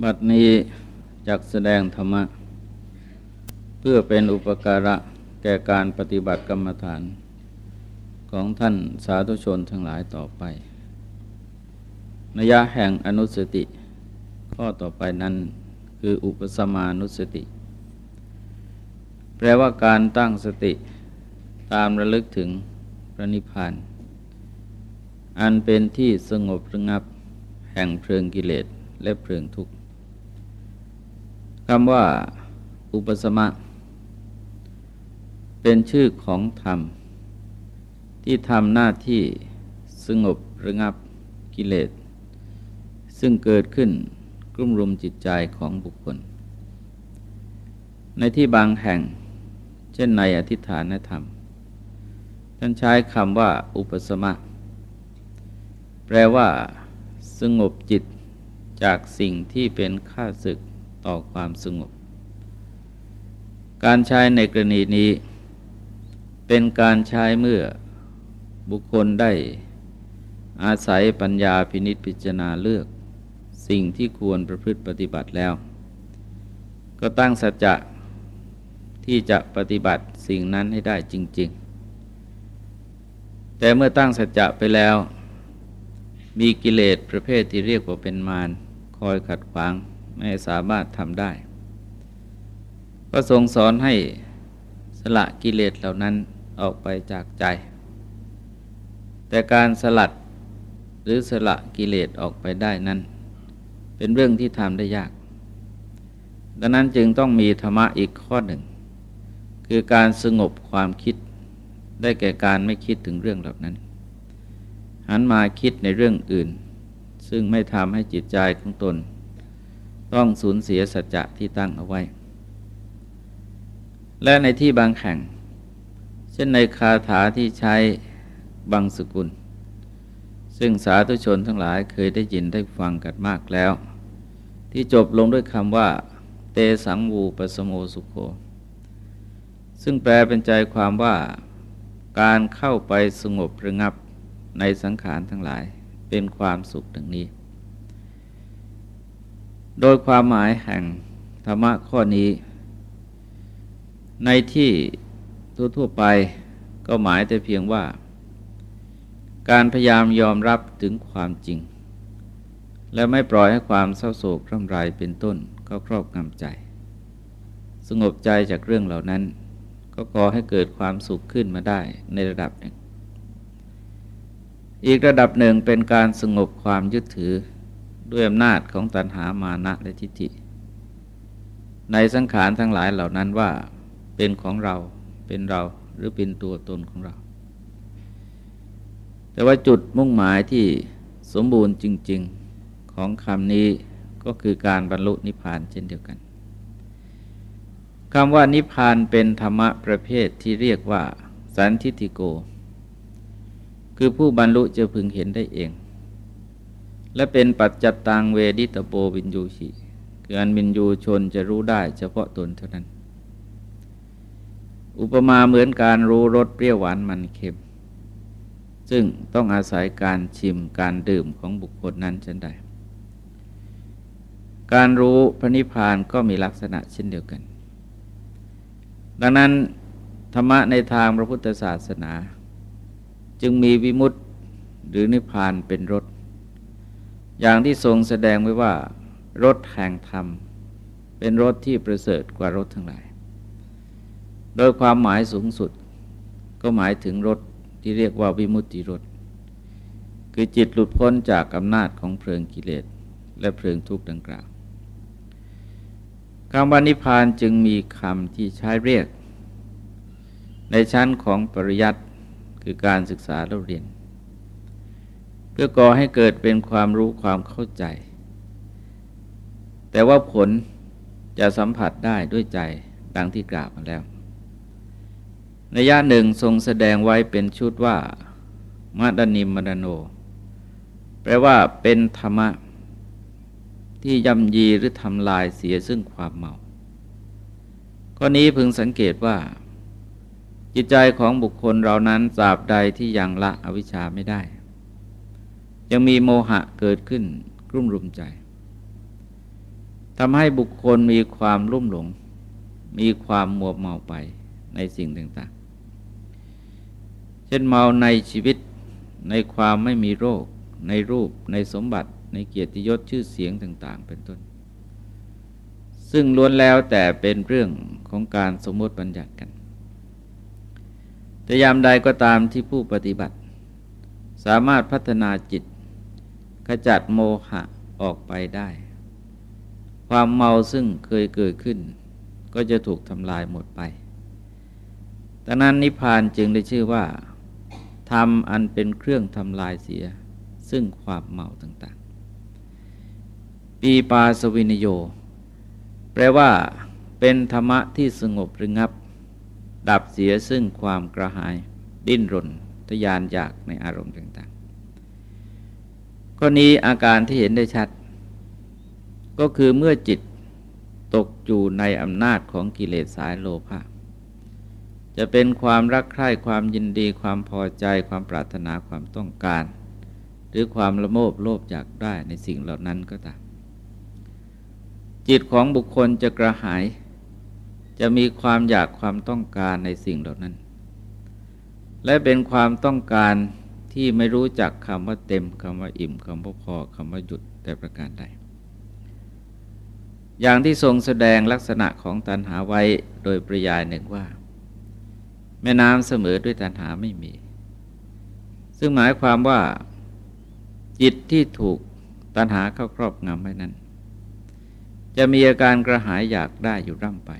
บัดนี้จักแสดงธรรมะ เพื่อเป็นอุปการะแก่การปฏิบัติกรรมฐาน ของท่านสาธุชนทั้งหลายต่อไปนัยะแห่งอนุสติ ข้อต่อไปนั้นคืออุปสมานุสติ แปลว่าการตั้งสติตามระลึกถึงพระนิพพาน อันเป็นที่สงบระงับแห่งเพลิงกิเลสและเพลิงทุกข์ คำว่าอุปสมะ เป็นชื่อของธรรม ที่ทำหน้าที่สงบระงับกิเลส ซึ่งเกิดขึ้นกลุ่มรุมจิตใจของบุคคล ในที่บางแห่ง เช่นในอธิษฐานธรรม ท่านใช้คำว่าอุปสมะ แปลว่า สงบจิตจากสิ่งที่เป็นข้าศึก ต่อความสงบ การใช้ในกรณีนี้ เป็นการใช้เมื่อบุคคลได้ อาศัยปัญญาพินิษพิจารณาเลือก สิ่งที่ควรประพฤติปฏิบัติแล้ว ก็ตั้งสัจจะที่จะปฏิบัติสิ่งนั้นให้ได้จริง ๆ แต่เมื่อตั้งสัจจะไปแล้ว มีกิเลสประเภทที่เรียกว่าเป็นมารคอยขัดขวาง ไม่สามารถทำได้ ก็ทรงสอนให้สละกิเลสเหล่านั้นออกไปจากใจ แต่การสลัดหรือสละกิเลสออกไปได้นั้น เป็นเรื่องที่ทำได้ยาก ดังนั้นจึงต้องมีธรรมะอีกข้อหนึ่ง คือการสงบความคิดได้แก่การไม่คิดถึงเรื่องเหล่านั้น หันมาคิดในเรื่องอื่น ซึ่งไม่ทำให้จิตใจของตน ต้องสูญเสียสัจจะที่ตั้งเอาไว้ และในที่บางแห่ง เช่นในคาถาที่ใช้บางสกุล ซึ่งสาธุชนทั้งหลายเคยได้ยินได้ฟังกันมากแล้ว ที่จบลงด้วยคำว่า เตสังวูปสโมสุโค ซึ่งแปลเป็นใจความว่าการเข้าไปสงบระงับในสังขารทั้งหลายเป็นความสุขดังนี้ โดยความหมายแห่งธรรมะข้อนี้ ในที่ทั่วๆไปก็หมายแต่เพียงว่า การพยายามยอมรับถึงความจริง และไม่ปล่อยให้ความเศร้าโศกร่ำไรเป็นต้นก็ครอบงำใจ สงบใจจากเรื่องเหล่านั้น ก็ก่อให้เกิดความสุขขึ้นมาได้ในระดับหนึ่ง อีกระดับหนึ่งเป็นการสงบความยึดถือ ด้วยอำนาจของตัณหามานะและทิฏฐิ ในสังขารทั้งหลายเหล่านั้นว่าเป็นของเราเป็นเราหรือเป็นตัวตนของเรา แต่ว่าจุดมุ่งหมายที่สมบูรณ์จริง ๆของคำนี้ก็คือการบรรลุนิพพานเช่นเดียวกันคำว่านิพพานเป็นธรรมะประเภทที่เรียกว่า สันทิฏฐิโก คือผู้บรรลุจะพึงเห็นได้เอง และเป็นปัจจัตตังเวดิตโปวินยูชิคืออันวินยูชนจะรู้ได้เฉพาะตนเท่านั้น อุปมาเหมือนการรู้รสเปรี้ยวหวานมันเค็ม ซึ่งต้องอาศัยการชิมการดื่มของบุคคลนั้นเช่นใดการรู้พระนิพพานก็มีลักษณะเช่นเดียวกัน ดังนั้น ธรรมะในทางพระพุทธศาสนา จึงมีวิมุตติหรือนิพพานเป็นรส อย่างที่ทรงแสดงไว้ว่า รถแห่งธรรม เป็นรถที่ประเสริฐกว่ารถทั้งหลาย โดยความหมายสูงสุด ก็หมายถึงรถที่เรียกว่าวิมุตติรถ คือจิตหลุดพ้นจากอำนาจของเพลิงกิเลส และเพลิงทุกข์ดังกล่าวคำว่านิพพานจึงมีคำที่ใช้เรียก ในชั้นของปริยัติคือการศึกษาเราเรียน เพื่อก่อให้เกิดเป็นความรู้ความเข้าใจ แต่ว่าผลจะสัมผัสได้ด้วยใจดังที่กล่าวมาแล้ว ในย่าหนึ่งทรงแสดงไว้เป็นชุดว่ามาดานิมมดโน แปลว่าเป็นธรรมะ ที่ย่ำยีหรือทำลายเสียซึ่งความเมาข้อนี้พึงสังเกตว่า จิตใจของบุคคลเรานั้นตราบใดที่ยังละอวิชชาไม่ได้ ยังมีโมหะเกิดขึ้นกลุ่มรุมใจทำให้บุคคลมีความรุ่มหลง มีความมัวเมาไปในสิ่งต่างๆ เช่นเมาในชีวิตในความไม่มีโรค ในรูปในสมบัติ ในเกียรติยศชื่อเสียงต่าง ๆ เป็นต้น ซึ่งล้วนแล้วแต่เป็นเรื่องของการสมมติบัญญัติกัน แต่ยามใดก็ตามที่ผู้ปฏิบัติ สามารถพัฒนาจิต ขจัดโมหะออกไปได้ ความเมาซึ่งเคยเกิดขึ้น ก็จะถูกทำลายหมดไปดังนั้นนิพพานจึงได้ชื่อว่าธรรมอันเป็นเครื่องทำลายเสีย ซึ่งความเมาต่างๆ ปีปาสวินโย แปลว่า เป็นธรรมะที่สงบระงับ ดับเสียซึ่งความกระหาย ดิ้นรนทยานอยากในอารมณ์ต่างๆ ข้อนี้อาการที่เห็นได้ชัด ก็คือเมื่อจิตตกอยู่ในอำนาจของกิเลสสายโลภะจะเป็นความรักใคร่ความยินดีความพอใจความปรารถนาความต้องการ หรือความละโมบโลภอยากได้ในสิ่งเหล่านั้นก็ตามจิตของบุคคลจะกระหาย จะมีความอยากความต้องการในสิ่งเหล่านั้น และเป็นความต้องการ ที่ไม่รู้จักคำว่าเต็มคำว่าอิ่มคำว่าพอคำว่าหยุดแต่ประการใด อย่างที่ทรงแสดงลักษณะของตัณหาไว้โดยประยายหนึ่งว่า แม่น้ำเสมอด้วยตัณหาไม่มี ซึ่งหมายความว่า จิตที่ถูกตัณหาเข้าครอบงำไว้นั้น จะมีอาการกระหายอยากได้อยู่ร่ำไป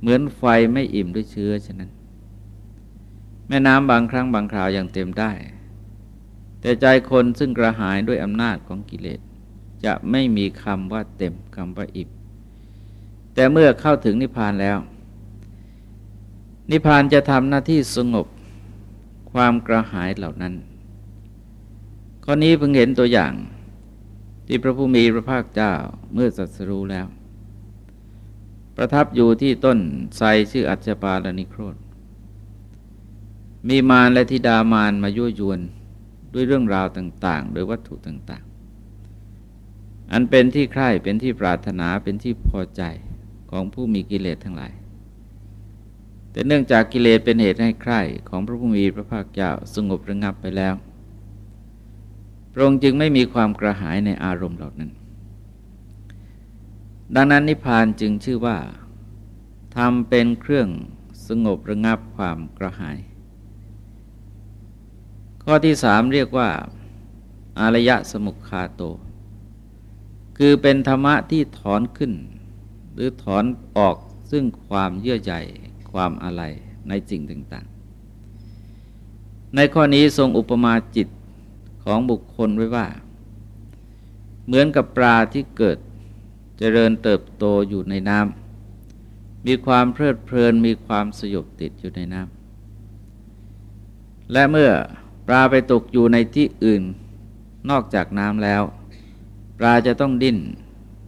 เหมือนไฟไม่อิ่มด้วยเชื้อฉะนั้น แม่น้ำบางครั้งบางคราวยังเต็มได้ แต่ใจคนซึ่งกระหายด้วยอำนาจของกิเลส จะไม่มีคำว่าเต็มคำว่าอิ่มแต่เมื่อเข้าถึงนิพพานแล้ว นิพพานจะทำหน้าที่สงบความกระหายเหล่านั้น ข้อนี้เพิ่งเห็นตัวอย่าง ที่พระผู้มีพระภาคเจ้าเมื่อสัสรู้แล้ว ประทับอยู่ที่ต้นไทรชื่ออัจฉปาลนิโครธ มีมารและธิดามารมายั่วยวนด้วยเรื่องราวต่างๆโดยวัตถุต่างๆ อันเป็นที่ใคร่เป็นที่ปรารถนาเป็นที่พอใจของผู้มีกิเลสทั้งหลาย แต่เนื่องจากกิเลสเป็นเหตุให้ใคร่ของพระผู้มีพระภาคเจ้าสงบระงับไปแล้ว พระองค์จึงไม่มีความกระหายในอารมณ์เหล่านั้น ดังนั้นนิพพานจึงชื่อว่าทำเป็นเครื่องสงบระงับความกระหาย ข้อที่สามเรียกว่า อารยะสมุขคาโต คือเป็นธรรมะที่ถอนขึ้น หรือถอนออกซึ่งความเยื่อใยความอะไรในสิ่งต่างๆ ในข้อนี้ทรงอุปมาจิตของบุคคลไว้ว่า เหมือนกับปลาที่เกิดเจริญเติบโตอยู่ในน้ำมีความเพลิดเพลินมีความสยบติดอยู่ในน้ำและเมื่อ ปลาไปตกอยู่ในที่อื่น นอกจากน้ำแล้ว ปลาจะต้องดิ้น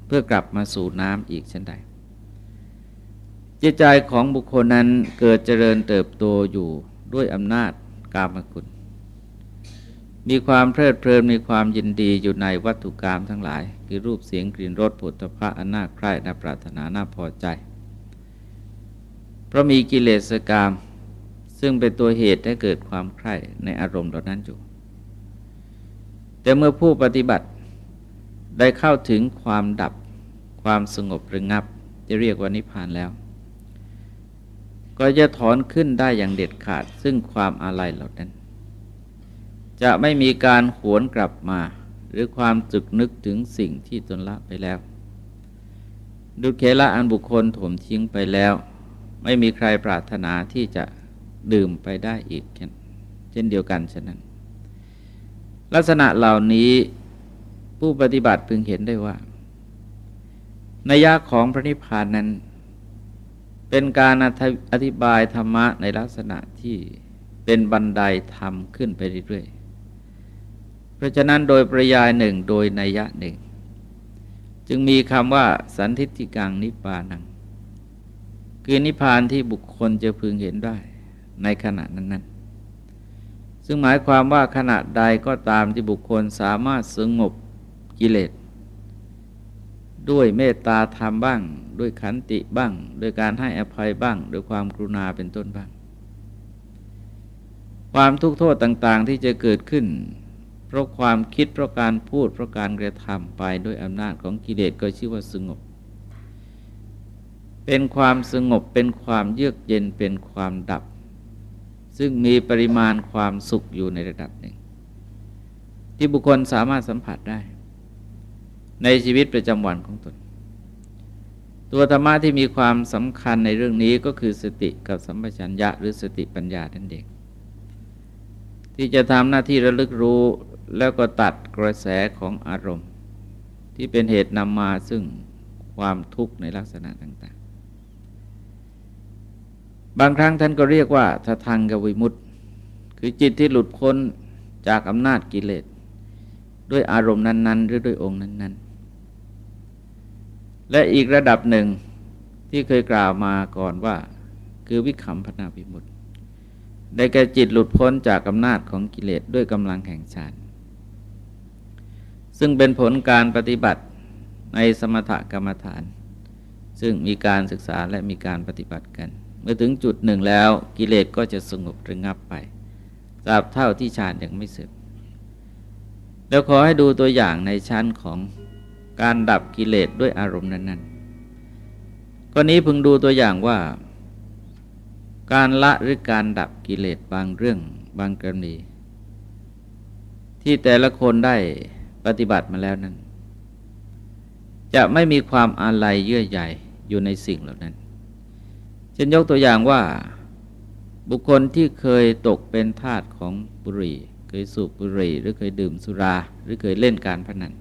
เพื่อกลับมาสู่น้ำอีกเช่นใด จิตใจของบุคคลนั้นเกิดเจริญเติบโตอยู่ด้วยอำนาจกามคุณมีความเพลิดเพลินมีความยินดีอยู่ในวัตถุกรรมทั้งหลาย คือรูปเสียงกลิ่นรสผลตภะอันน่าใคร่น่าปรารถนาน่าพอใจ เพราะมีกิเลสกรรม ซึ่งเป็นตัวเหตุให้เกิดความใคร่ในอารมณ์เหล่านั้นอยู่ แต่เมื่อผู้ปฏิบัติได้เข้าถึงความดับความสงบระงับ จะเรียกว่านิพพานแล้ว ก็จะถอนขึ้นได้อย่างเด็ดขาด ซึ่งความอาลัยเหล่านั้น จะไม่มีการหวนกลับมา หรือความจึกนึกถึงสิ่งที่ตนละไปแล้ว ดุเคละอันบุคคลถมทิ้งไปแล้ว ไม่มีใครปรารถนาที่จะ ดื่มไปได้อีกเช่นเดียวกันฉะนั้น ลักษณะเหล่านี้ผู้ปฏิบัติพึงเห็นได้ว่าในยาของพระนิพพานนั้น เป็นการอธิบายธรรมะในลักษณะที่เป็นบันไดธรรมขึ้นไปเรื่อยๆ เพราะฉะนั้นโดยประยายหนึ่งโดยนัยยะหนึ่ง จึงมีคำว่าสันทิติกังนิพพานัง คือนิพพานที่บุคคลจะพึงเห็นได้ ในขณะนั้นๆ ซึ่งหมายความว่าขณะใดก็ตามที่บุคคลสามารถสงบกิเลสด้วยเมตตาธรรมบ้าง ด้วยขันติบ้าง ด้วยการให้อภัยบ้างด้วยความกรุณาเป็นต้นบ้าง ความทุกข์โทษต่างๆที่จะเกิดขึ้น เพราะความคิดเพราะการพูดเพราะการกระทำไปด้วยอำนาจของกิเลสก็ชื่อว่าสงบ เป็นความสงบเป็นความเยือกเย็นเป็นความดับ ซึ่งมีปริมาณความสุขอยู่ในระดับหนึ่ง ที่บุคคลสามารถสัมผัสได้ ในชีวิตประจำวันของตน ตัวธรรมะที่มีความสำคัญในเรื่องนี้ก็คือสติกับสัมปชัญญะหรือสติปัญญาท่นเด็กที่จะทำหน้าที่ระลึกรู้แล้วก็ตัดกระแสของอารมณ์ ที่เป็นเหตุนำมาซึ่งความทุกข์ในลักษณะต่าง บางครั้งท่านก็เรียกว่าททังกวิมุตต์คือจิตที่หลุดพ้นจากอำนาจกิเลส ด้วยอารมณ์นั้น ๆ หรือด้วยองค์นั้นและอีกระดับหนึ่งที่เคยกล่าวมาก่อนว่า คือวิขำพนาวิมุตติได้แก่จิตหลุดพ้นจากอำนาจของกิเลสด้วยกำลังแห่งฌานซึ่งเป็นผลการปฏิบัติในสมถกรรมฐาน ซึ่งมีการศึกษาและมีการปฏิบัติกัน เมื่อถึงจุดหนึ่งแล้วกิเลสก็จะสงบระงับไปตราบเท่าที่ฌานยังไม่เสร็จแล้วขอให้ดูตัวอย่างในชั้นของการดับกิเลสด้วยอารมณ์นั้นๆก็นี้พึงดูตัวอย่างว่า การละหรือการดับกิเลสบางเรื่องบางกรณี ที่แต่ละคนได้ปฏิบัติมาแล้วนั้น จะไม่มีความอาลัยเยื่อใยอยู่ในสิ่งเหล่านั้น เช่นยกตัวอย่างว่าบุคคลที่เคยตกเป็นทาสของบุหรี่ เคยสูบบุหรี่ หรือเคยดื่มสุรา หรือเคยเล่นการพนัน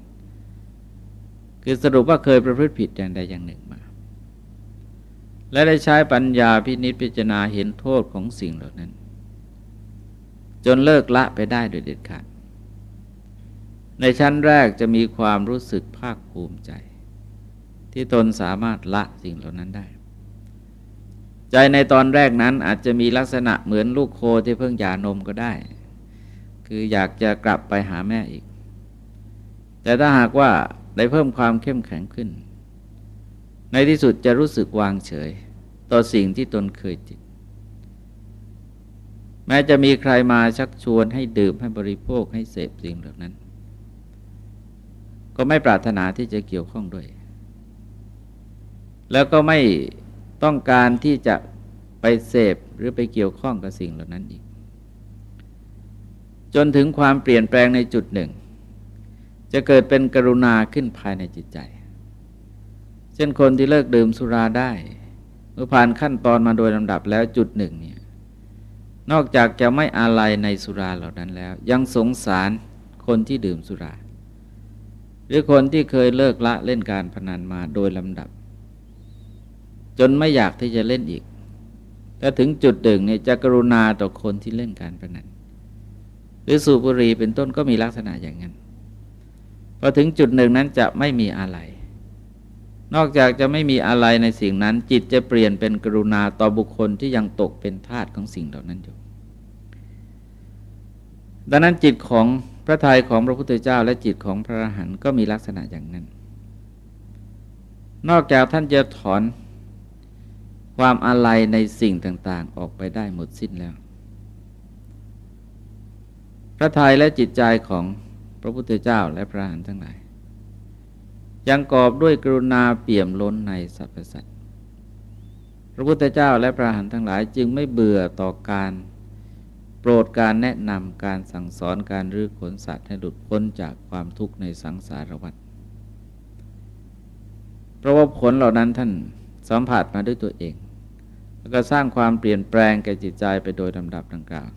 คือสรุปว่าเคยประพฤติผิดอย่างใดอย่างหนึ่งมา และได้ใช้ปัญญาพินิจพิจารณาเห็นโทษของสิ่งเหล่านั้น จนเลิกละไปได้โดยเด็ดขาด ในชั้นแรกจะมีความรู้สึกภาคภูมิใจ ที่ตนสามารถละสิ่งเหล่านั้นได้ ใจในตอนแรกนั้นอาจจะมีลักษณะเหมือนลูกโคที่เพิ่งหย่านมก็ได้ คืออยากจะกลับไปหาแม่อีก แต่ถ้าหากว่าได้เพิ่มความเข้มแข็งขึ้น ในที่สุดจะรู้สึกวางเฉย ต่อสิ่งที่ตนเคยติด แม้จะมีใครมาชักชวนให้ดื่มให้บริโภคให้เสพสิ่งเหล่านั้น ก็ไม่ปรารถนาที่จะเกี่ยวข้องด้วย แล้วก็ไม่ ต้องการที่จะไปเสพหรือไปเกี่ยวข้องกับสิ่งเหล่านั้นอีก จนถึงความเปลี่ยนแปลงในจุดหนึ่ง จะเกิดเป็นกรุณาขึ้นภายในจิตใจ เช่นคนที่เลิกดื่มสุราได้ เมื่อผ่านขั้นตอนมาโดยลำดับแล้วจุดหนึ่งเนี่ยนอกจากจะไม่อาลัยในสุราเหล่านั้นแล้ว ยังสงสารคนที่ดื่มสุรา หรือคนที่เคยเลิกละเล่นการพนันมาโดยลำดับ จนไม่อยากที่จะเล่นอีก แต่ถึงจุดหนึ่งเนี่ยจะกรุณาต่อคนที่เล่นการพนันหรือสูบบุหรี่เป็นต้นก็มีลักษณะอย่างนั้นพอถึงจุดหนึ่งนั้นจะไม่มีอะไร นอกจากจะไม่มีอะไรในสิ่งนั้น จิตจะเปลี่ยนเป็นกรุณาต่อบุคคลที่ยังตกเป็นทาสของสิ่งเหล่านั้นอยู่ ดังนั้นจิตของพระทัยของพระพุทธเจ้าและจิตของพระอรหันต์ก็มีลักษณะอย่างนั้น นอกจากท่านจะถอน ความอะไรในสิ่งต่างๆ ออกไปได้หมดสิ้นแล้ว พระทัยและจิตใจของพระพุทธเจ้าและพระอรหันต์ทั้งหลาย ยังกอบด้วยกรุณาเปี่ยมล้นในสรรพสัตว์พระพุทธเจ้าและพระอรหันต์ทั้งหลาย จึงไม่เบื่อต่อการโปรดการแนะนำการสั่งสอนการรื้อขนสัตว์ให้หลุดพ้นจากความทุกข์ในสังสารวัฏเพราะว่าผลเหล่านั้นท่าน สัมผัสมาด้วยตัวเอง แล้วก็สร้างความเปลี่ยนแปลงแก่จิตใจไปโดยลำดับดังกล่าว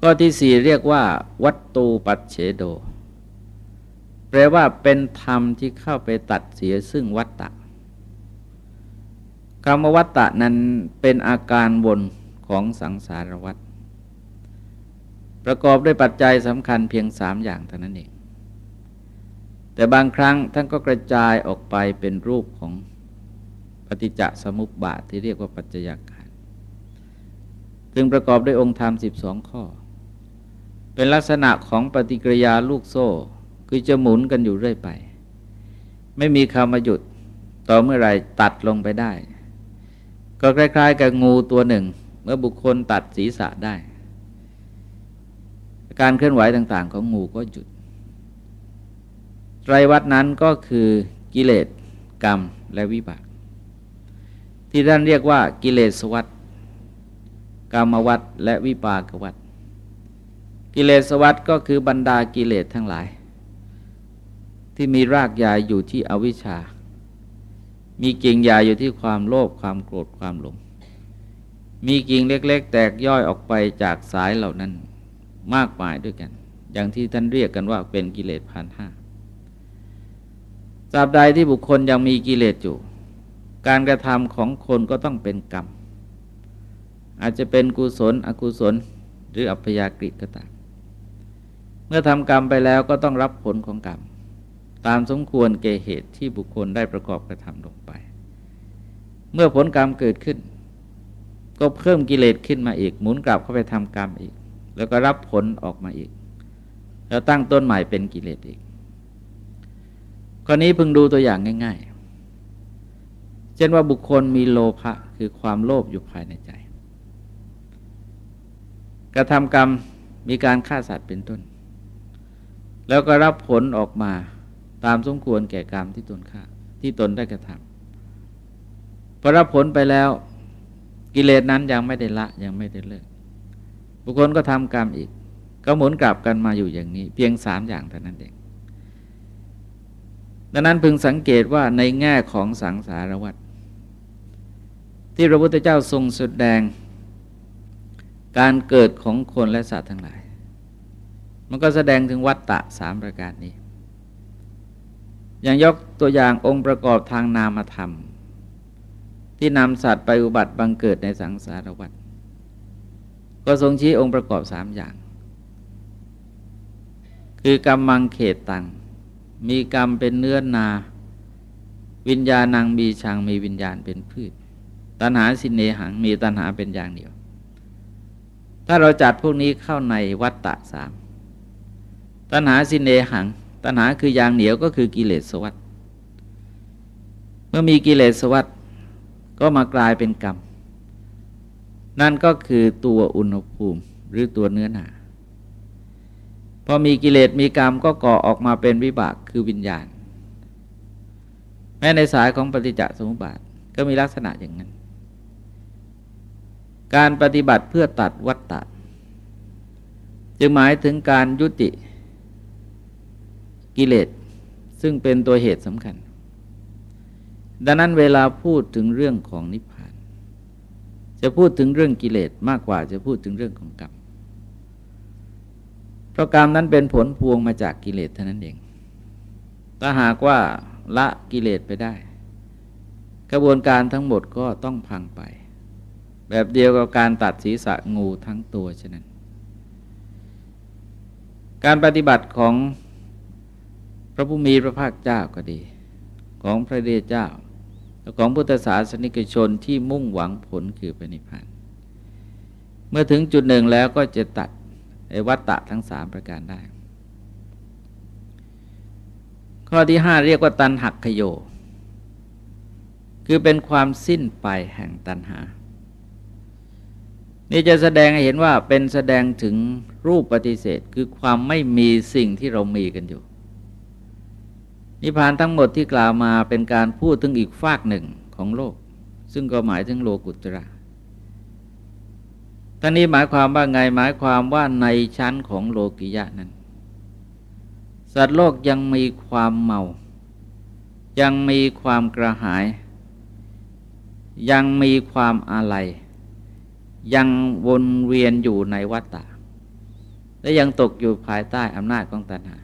ข้อที่สี่เรียกว่า วัตตูปัจเฉโด แปลว่าเป็นธรรมที่เข้าไปตัดเสียซึ่งวัตตะคำว่าวัตตะนั้นเป็นอาการวนของสังสารวัตประกอบด้วยปัจจัยสำคัญเพียงสามอย่างเท่านั้นเอง แต่บางครั้งท่านก็กระจายออกไปเป็นรูปของปฏิจจสมุปบาทที่เรียกว่าปัจจัยการซึ่งประกอบด้วยองค์ธรรมสิบสองข้อ เป็นลักษณะของปฏิกิริยาลูกโซ่ คือจะหมุนกันอยู่เรื่อยไป ไม่มีคำมาหยุดต่อเมื่อไรตัดลงไปได้ ก็คล้ายๆกับงูตัวหนึ่ง เมื่อบุคคลตัดศีรษะได้ การเคลื่อนไหวต่างๆ ของงูก็หยุด ไตรวัดนั้นก็คือกิเลสกรรมและวิบาก ที่ท่านเรียกว่ากิเลสวัฏกรรมวัฏและวิปากวัฏกิเลสวัฏก็คือบรรดากิเลสทั้งหลาย ที่มีรากยายอยู่ที่อวิชชา มีกิ่งใหญ่อยู่ที่ความโลภความโกรธความหลง มีกิ่งเล็ก ๆ แตกย่อยออกไปจากสายเหล่านั้นมากมายด้วยกัน อย่างที่ท่านเรียกกันว่าเป็นกิเลสพันห้า ตราบใดที่บุคคลยังมีกิเลสอยู่ การกระทำของคนก็ต้องเป็นกรรม อาจจะเป็นกุศล อกุศล หรืออัพยากฤิก็ตาม เมื่อทำกรรมไปแล้วก็ต้องรับผลของกรรม ตามสมควรเกเหตุที่บุคคลได้ประกอบกระทำลงไป เมื่อผลกรรมเกิดขึ้น ก็เพิ่มกิเลสขึ้นมาอีก หมุนกลับเข้าไปทำกรรมอีก แล้วก็รับผลออกมาอีก แล้วตั้งต้นใหม่เป็นกิเลสอีก ข้อนี้พึงดูตัวอย่างง่าย ๆ เช่นว่าบุคคลมีโลภะคือความโลภอยู่ภายในใจ กระทำกรรมมีการฆ่าสัตว์เป็นต้น แล้วก็รับผลออกมาตามสมควรแก่กรรมที่ตนฆ่าที่ตนได้กระทำพอรับผลไปแล้วกิเลสนั้นยังไม่ได้ละยังไม่ได้เลิก บุคคลก็ทำกรรมอีก ก็หมุนกลับกันมาอยู่อย่างนี้ เพียงสามอย่างเท่านั้นเอง ดังนั้นพึงสังเกตว่าในแง่ของสังสารวัฏที่พระพุทธเจ้าทรงแสดง การเกิดของคนและสัตว์ทั้งหลาย มันก็แสดงถึงวัฏฏะสามประการนี้ อย่างยกตัวอย่างองค์ประกอบทางนามธรรม ที่นำสัตว์ไปอุบัติบังเกิดในสังสารวัฏก็ทรงชี้องค์ประกอบสามอย่าง คือกรรมังเขตตัง มีกรรมเป็นเนื้อนา วิญญาณังมีชังมีวิญญาณเป็นพืช ตัณหาสินเนหังมีตัณหาเป็นอย่างเดียว ถ้าเราจัดพวกนี้เข้าในวัตตะสามตัณหาสินเนหัง ตัณหาคืออย่างเหนียวก็คือกิเลสสวัสดเมื่อมีกิเลสสวัสดก็มากลายเป็นกรรม นั่นก็คือตัวอุณหภูมิหรือตัวเนื้อหนา พอมีกิเลสมีกรรมก็ก่อออกมาเป็นวิบากคือวิญญาณ แม้ในสายของปฏิจจสมุปบาทก็มีลักษณะอย่างนั้น การปฏิบัติเพื่อตัดวัตตะ จึงหมายถึงการยุติกิเลสซึ่งเป็นตัวเหตุสำคัญ ดังนั้นเวลาพูดถึงเรื่องของนิพพาน จะพูดถึงเรื่องกิเลสมากกว่าจะพูดถึงเรื่องของกรรม เพราะกรรมนั้นเป็นผลพวงมาจากกิเลสเท่านั้นเอง ถ้าหากว่าละกิเลสไปได้ กระบวนการทั้งหมดก็ต้องพังไป แบบเดียวกับการตัดศีรษะงูทั้งตัวฉะนั้น การปฏิบัติของพระผู้มีพระภาคเจ้าก็ดี ของพระเดชเจ้าของพุทธศาสนิกชนที่มุ่งหวังผลคือปณิพันธ์เมื่อถึงจุดหนึ่งแล้วก็จะตัด ไอ้วัตตะทั้งสามประการได้ ข้อที่ห้าเรียกว่าตันหักขโย คือเป็นความสิ้นไปแห่งตันหา นี่จะแสดงให้เห็นว่าเป็นแสดงถึงรูปปฏิเสธ คือความไม่มีสิ่งที่เรามีกันอยู่ นิพพานทั้งหมดที่กล่าวมาเป็นการพูดถึงอีกฝากหนึ่งของโลก ซึ่งก็หมายถึงโลกุตระ ท่านี้หมายความว่าไงหมายความว่าในชั้นของโลกิยะนั้น สัตว์โลกยังมีความเมา ยังมีความกระหาย ยังมีความอาลัย ยังวนเวียนอยู่ในวัฏฏะและยังตกอยู่ภายใต้อำนาจของตัณหา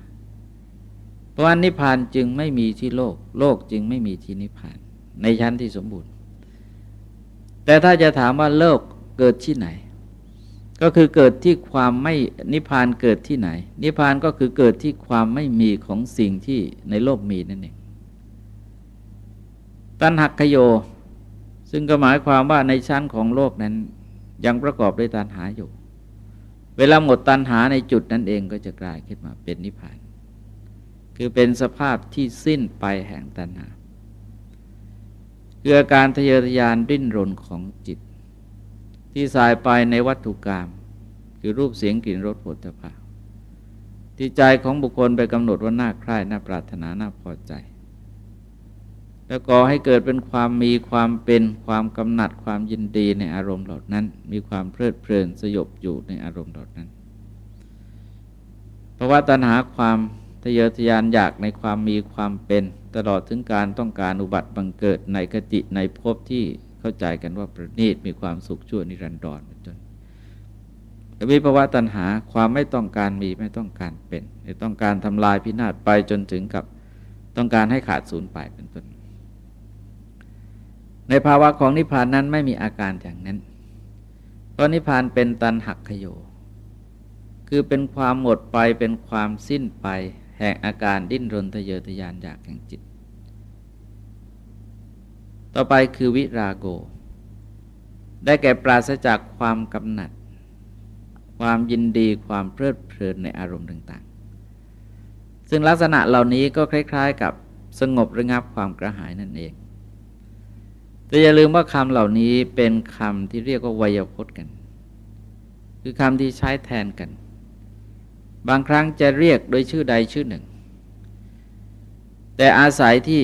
เพราะนิพพานจึงไม่มีที่โลก โลกจึงไม่มีที่นิพพาน ในชั้นที่สมบูรณ์ แต่ถ้าจะถามว่าโลกเกิดที่ไหน ก็คือเกิดที่ความไม่นิพพานเกิดที่ไหน นิพพานก็คือเกิดที่ความไม่มีของสิ่งที่ในโลกมีนั่นเองตันหักขโย ซึ่งก็หมายความว่าในชั้นของโลกนั้นยังประกอบด้วยตันหาอยู่ เวลาหมดตันหาในจุดนั้นเองก็จะกลายขึ้นมาเป็นนิพพาน คือเป็นสภาพที่สิ้นไปแห่งตัณหาคืออาการทะเยอทะยานดิ้นรนของจิต ที่สายไปในวัตถุกรรมคือรูปเสียงกลิ่นรสผลิตภัณฑ์ที่ใจของบุคคลไปกำหนดว่าน่าใคร่น่าปรารถนาน่าพอใจ แล้วก่อให้เกิดเป็นความมีความเป็นความกำหนัดความยินดีในอารมณ์เหล่านั้น มีความเพลิดเพลินสยบอยู่ในอารมณ์เหล่านั้นเพราะว่าตัณหาความทะเยอทะยานอยากในความมีความเป็น ตลอดถึงการต้องการอุบัติบังเกิดในคติในภพที่ เข้าใจกันว่าประณีตมีความสุขชั่วนิรันดรเป็นต้นวิภาวะตัณหาความไม่ต้องการมีไม่ต้องการเป็นต้องการทำลายพินาศไปจนถึงกับต้องการให้ขาดศูนย์ไปเป็นต้น ในภาวะของนิพพานนั้นไม่มีอาการอย่างนั้น เพราะนิพพานเป็นตันหักขโย คือเป็นความหมดไปเป็นความสิ้นไป แห่งอาการดิ้นรนทะเยอทะยานอยากแห่งจิต ต่อไปคือวิราโก ได้แก่ปราศจากความกำหนัด ความยินดีความเพลิดเพลินในอารมณ์ต่างๆ ซึ่งลักษณะเหล่านี้ก็คล้าย ๆ กับสงบระงับความกระหายนั่นเอง แต่อย่าลืมว่าคำเหล่านี้เป็นคำที่เรียกว่าวยพจน์กัน คือคำที่ใช้แทนกัน บางครั้งจะเรียกโดยชื่อใดชื่อหนึ่ง แต่อาศัยที่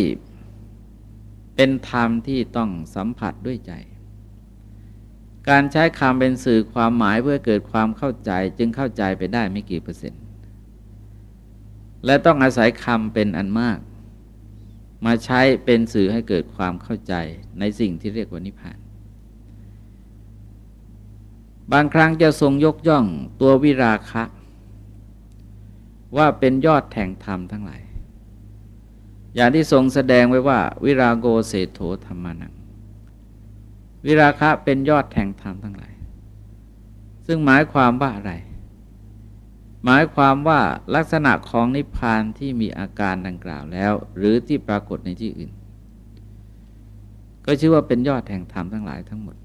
เป็นธรรมที่ต้องสัมผัสด้วยใจ การใช้คำเป็นสื่อความหมายเพื่อเกิดความเข้าใจจึงเข้าใจไปได้ไม่กี่เปอร์เซ็นต์ และต้องอาศัยคำเป็นอันมาก มาใช้เป็นสื่อให้เกิดความเข้าใจในสิ่งที่เรียกว่านิพพาน บางครั้งจะทรงยกย่องตัววิราคะ ว่าเป็นยอดแห่งธรรมทั้งหลาย อย่างที่ทรงแสดงไว้ว่า วิราโกเศโธธรรมานัง วิราคะเป็นยอดแห่งธรรมทั้งหลาย ซึ่งหมายความว่าอะไร หมายความว่าลักษณะของนิพพานที่มีอาการดังกล่าวแล้ว หรือที่ปรากฏในที่อื่น ก็ชื่อว่าเป็นยอดแห่งธรรมทั้งหลายทั้งหมด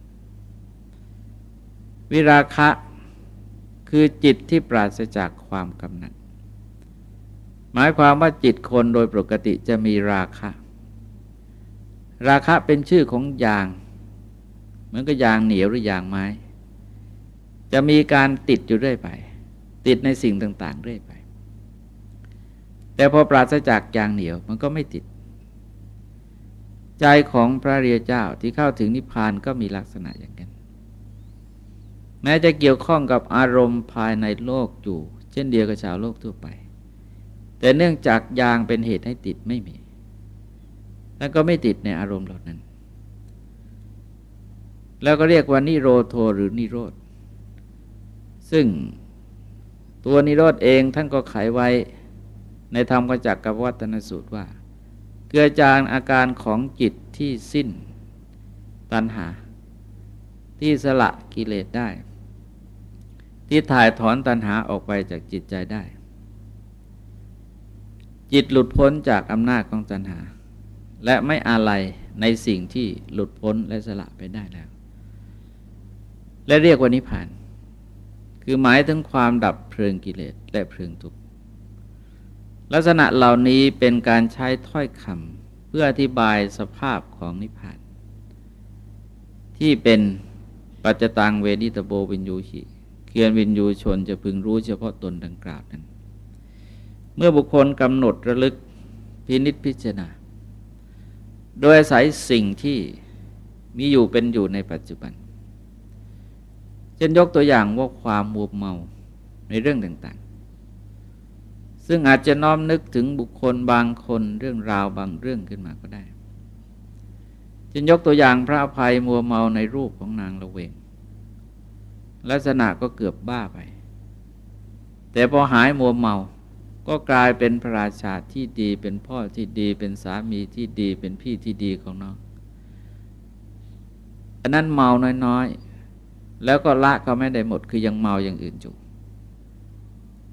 วิราคะคือจิตที่ปราศจากความกำหนัด หมายความว่าจิตคนโดยปกติจะมีราคะ ราคะเป็นชื่อของยาง เหมือนกับยางเหนียวหรือยางไม้ จะมีการติดอยู่เรื่อยไป ติดในสิ่งต่างๆเรื่อยไป แต่พอปราศจากยางเหนียวมันก็ไม่ติด ใจของพระเรียเจ้าที่เข้าถึงนิพพานก็มีลักษณะอย่างนั้น แม้จะเกี่ยวข้องกับอารมณ์ภายในโลกอยู่ เช่นเดียวกับชาวโลกทั่วไป แต่เนื่องจากยางเป็นเหตุให้ติดไม่มี แล้วก็ไม่ติดในอารมณ์เหล่านั้น แล้วก็เรียกว่านิโรโทหรือนิโรธ ซึ่งตัวนิโรธเองท่านก็ไขไว้ในธรรมกจักกับวัตนสูตรว่าเกิดจากอาการของจิตที่สิ้นตัณหา ที่สละกิเลสได้ ที่ถ่ายถอนตัณหาออกไปจากจิตใจได้ จิตหลุดพ้นจากอำนาจของตัณหา และไม่อาลัยในสิ่งที่หลุดพ้นและสละไปได้แล้ว และเรียกว่านิพพาน คือหมายถึงความดับเพลิงกิเลสและเพลิงทุกข์ลักษณะเหล่านี้เป็นการใช้ถ้อยคำเพื่ออธิบายสภาพของนิพพาน ที่เป็นปัจจตังเวนิตโบวินยูชิเคียนวินยูชนจะพึงรู้เฉพาะตนดังกล่าวนั้น เมื่อบุคคลกำหนดระลึกพินิษพิจารณา โดยอาศัยสิ่งที่มีอยู่เป็นอยู่ในปัจจุบัน เช่นยกตัวอย่างว่าความมัวเมาในเรื่องต่างๆ ซึ่งอาจจะน้อมนึกถึงบุคคลบางคนเรื่องราวบางเรื่องขึ้นมาก็ได้เช่นยกตัวอย่างพระอภัยมัวเมาในรูปของนางละเวง ลักษณะก็เกือบบ้าไป แต่พอหายมัวเมา ก็กลายเป็นพระราชาที่ดีเป็นพ่อที่ดีเป็นสามีที่ดีเป็นพี่ที่ดีของน้องอันนั้นเมาน้อยๆ แล้วก็ละก็ไม่ได้หมดคือยังเมาอย่างอื่นอยู่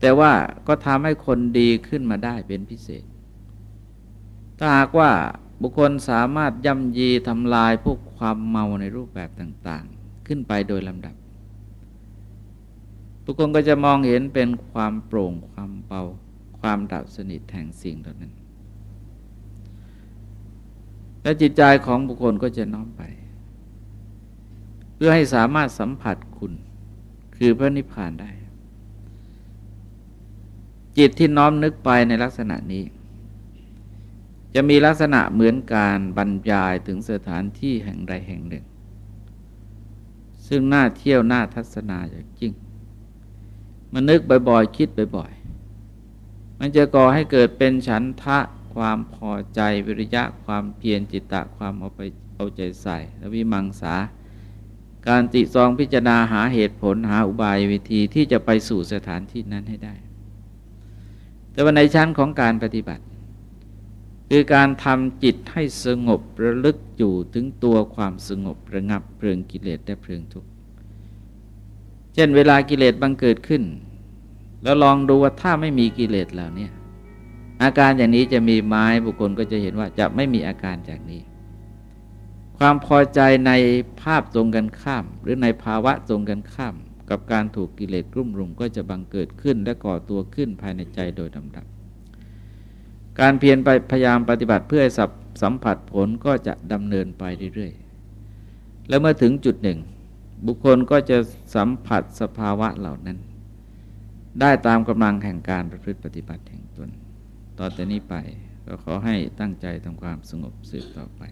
แต่ว่าก็ทำให้คนดีขึ้นมาได้เป็นพิเศษ ถ้าหากว่าบุคคลสามารถย่ำยีทำลายพวกความเมาในรูปแบบต่างๆ ขึ้นไปโดยลำดับ บุคคลก็จะมองเห็นเป็นความโปร่งความเบา ความดับสนิทแห่งสิ่งเหล่านั้น และจิตใจของบุคคลก็จะน้อมไป เพื่อให้สามารถสัมผัสคุณ คือพระนิพพานได้ จิตที่น้อมนึกไปในลักษณะนี้ จะมีลักษณะเหมือนการบรรยายถึงสถานที่แห่งใดแห่งหนึ่ง ซึ่งน่าเที่ยวน่าทัศนาอย่างจริงมันนึกบ่อยๆคิดบ่อยๆ มันจะก่อให้เกิดเป็นฉันทะความพอใจวิริยะความเพียรจิตตะความเอาไปเอาใจใส่และวิมังสา การติซองพิจารณาหาเหตุผลหาอุบายวิธีที่จะไปสู่สถานที่นั้นให้ได้ แต่ว่าในชั้นของการปฏิบัติ คือการทำจิตให้สงบระลึกอยู่ถึงตัวความสงบระงับเพลิงกิเลสและเพลิงทุกข์เช่นเวลากิเลสบังเกิดขึ้น แล้วลองดูว่าถ้าไม่มีกิเลสเหล่านี้อาการอย่างนี้จะมีไม้บุคคลก็จะเห็นว่าจะไม่มีอาการจากนี้ ความพอใจในภาพตรงกันข้าม หรือในภาวะตรงกันข้าม กับการถูกกิเลสกลุ่มรุมก็จะบังเกิดขึ้นและก่อตัวขึ้นภายในใจโดยลำดับ การเพียรไปพยายามปฏิบัติเพื่อสัมผัสผลก็จะดำเนินไปเรื่อยๆ แล้วเมื่อถึงจุดหนึ่ง บุคคลก็จะสัมผัสสภาวะเหล่านั้น ได้ตามกำลังแห่งการประพฤติปฏิบัติแห่งตน ต่อแต่นี้ไปก็ขอให้ตั้งใจทำความสงบสืบต่อไป